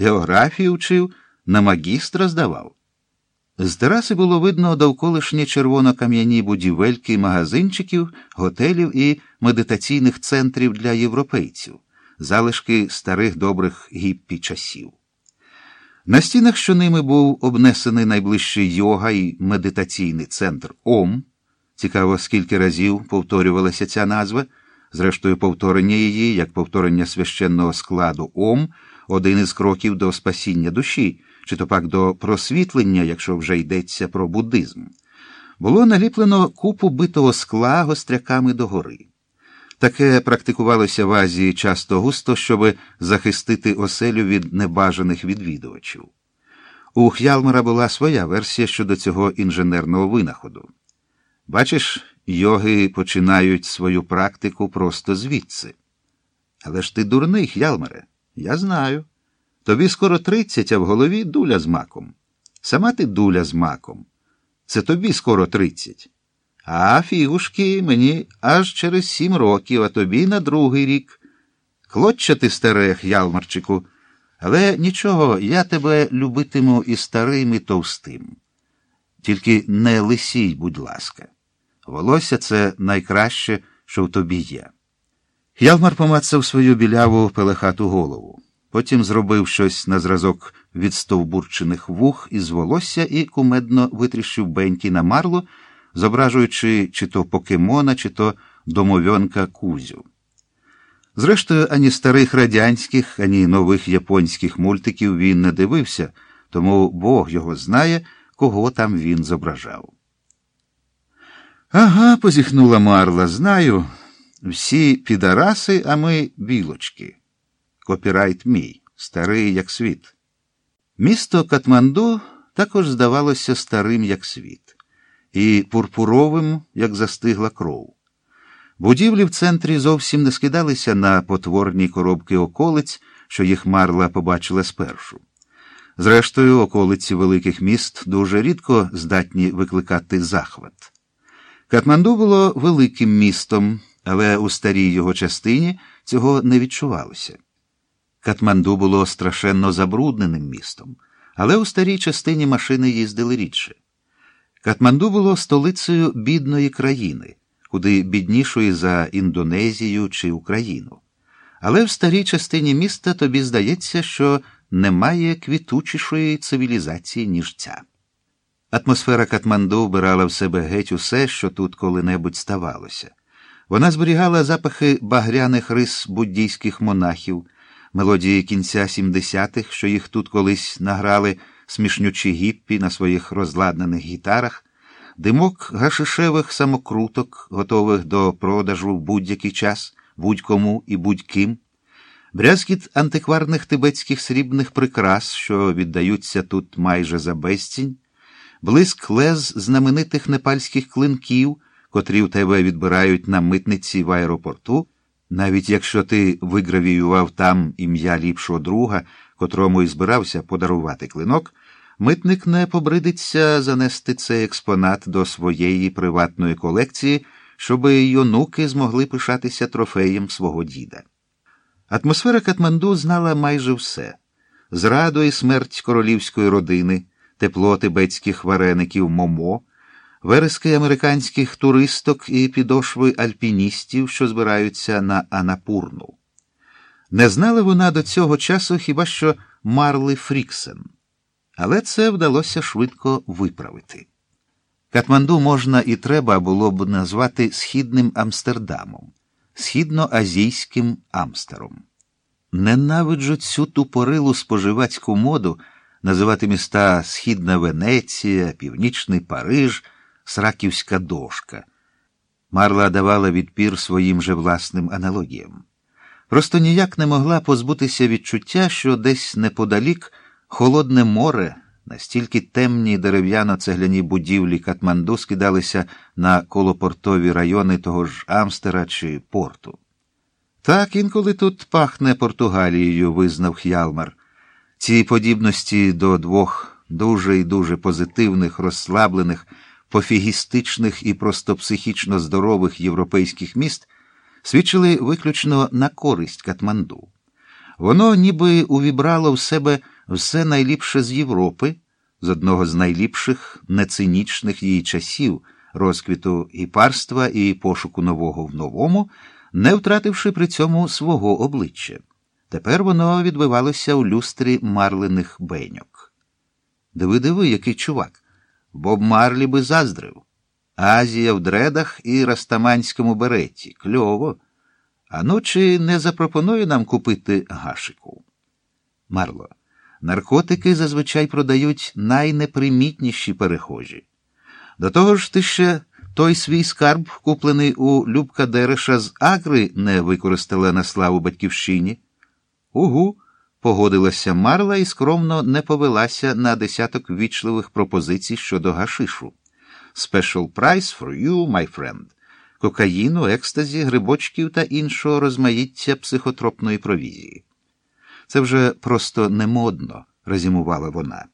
географію вчив, на магістра здавав. З тераси було видно довколишні червоно-кам'яні будівельки магазинчиків, готелів і медитаційних центрів для європейців, залишки старих добрих гіппі часів. На стінах, що ними був обнесений найближчий йога і медитаційний центр Ом. Цікаво, скільки разів повторювалася ця назва. Зрештою, повторення її, як повторення священного складу Ом, один із кроків до спасіння душі, чи то пак до просвітлення, якщо вже йдеться про буддизм. Було наліплено купу битого скла гостряками догори. Таке практикувалося в Азії часто густо, щоб захистити оселю від небажаних відвідувачів. У Х'ялмера була своя версія щодо цього інженерного винаходу. Бачиш, йоги починають свою практику просто звідси. Але ж ти дурний, Х'ялмере, я знаю. Тобі скоро тридцять, а в голові дуля з маком. Сама ти дуля з маком. Це тобі скоро тридцять. А фігушки мені аж через сім років, а тобі на другий рік. Клотча ти старе, Ялмарчику, але нічого, я тебе любитиму і старим, і товстим. Тільки не лисій, будь ласка. Волосся це найкраще, що в тобі є. Ялмар помацав свою біляву пелехату голову. Потім зробив щось на зразок відстовбурчених вух із волосся і кумедно витріщив бенті на марлу зображуючи чи то покемона, чи то домовьонка Кузю. Зрештою, ані старих радянських, ані нових японських мультиків він не дивився, тому Бог його знає, кого там він зображав. Ага, позіхнула Марла, знаю. Всі підараси, а ми білочки. Копірайт мій, старий як світ. Місто Катманду також здавалося старим як світ і пурпуровим, як застигла кров. Будівлі в центрі зовсім не скидалися на потворні коробки околиць, що їх Марла побачила спершу. Зрештою, околиці великих міст дуже рідко здатні викликати захват. Катманду було великим містом, але у старій його частині цього не відчувалося. Катманду було страшенно забрудненим містом, але у старій частині машини їздили рідше. Катманду було столицею бідної країни, куди біднішої за Індонезію чи Україну. Але в старій частині міста тобі здається, що немає квітучішої цивілізації, ніж ця. Атмосфера Катманду вбирала в себе геть усе, що тут коли-небудь ставалося. Вона зберігала запахи багряних рис буддійських монахів, мелодії кінця 70-х, що їх тут колись награли смішнючі гіппі на своїх розладнених гітарах, димок гашишевих самокруток, готових до продажу в будь-який час, будь-кому і будь-ким, брязкіт антикварних тибетських срібних прикрас, що віддаються тут майже за безцінь, блиск лез знаменитих непальських клинків, котрі в тебе відбирають на митниці в аеропорту. Навіть якщо ти вигравіював там ім'я ліпшого друга, котрому і збирався подарувати клинок, митник не побридиться занести цей експонат до своєї приватної колекції, щоб й онуки змогли пишатися трофеєм свого діда. Атмосфера Катманду знала майже все зраду і смерть королівської родини, тепло тибетських вареників Момо, верески американських туристок і підошви альпіністів, що збираються на Анапурну. Не знала вона до цього часу хіба що Марли Фріксен, але це вдалося швидко виправити. Катманду можна і треба було б назвати Східним Амстердамом, східноазійським Амстером. Ненавиджу цю тупорилу споживацьку моду називати міста Східна Венеція, Північний Париж, Сраківська дошка. Марла давала відпір своїм же власним аналогіям. Просто ніяк не могла позбутися відчуття, що десь неподалік холодне море, настільки темні дерев'яно-цегляні будівлі Катманду скидалися на колопортові райони того ж Амстера чи порту. Так інколи тут пахне Португалією, визнав Х'ялмар. Ці подібності до двох дуже і дуже позитивних, розслаблених, пофігістичних і просто психічно здорових європейських міст свідчили виключно на користь Катманду. Воно ніби увібрало в себе все найліпше з Європи, з одного з найліпших нецинічних її часів розквіту і парства і пошуку нового в новому, не втративши при цьому свого обличчя. Тепер воно відбивалося у люстрі марлених беньок. Диви, диви, який чувак. Боб Марлі би заздрив. Азія в дредах і растаманському береті. Кльово. А ну чи не запропонує нам купити гашику? Марло, наркотики зазвичай продають найнепримітніші перехожі. До того ж, ти ще той свій скарб, куплений у Любка Дереша з Агри, не використала на славу батьківщині. Угу, погодилася Марла і скромно не повелася на десяток ввічливих пропозицій щодо гашишу. Special price for you, my friend. Кокаїну, екстазі, грибочків та іншого розмаїття психотропної провізії. Це вже просто немодно, резюмувала вона.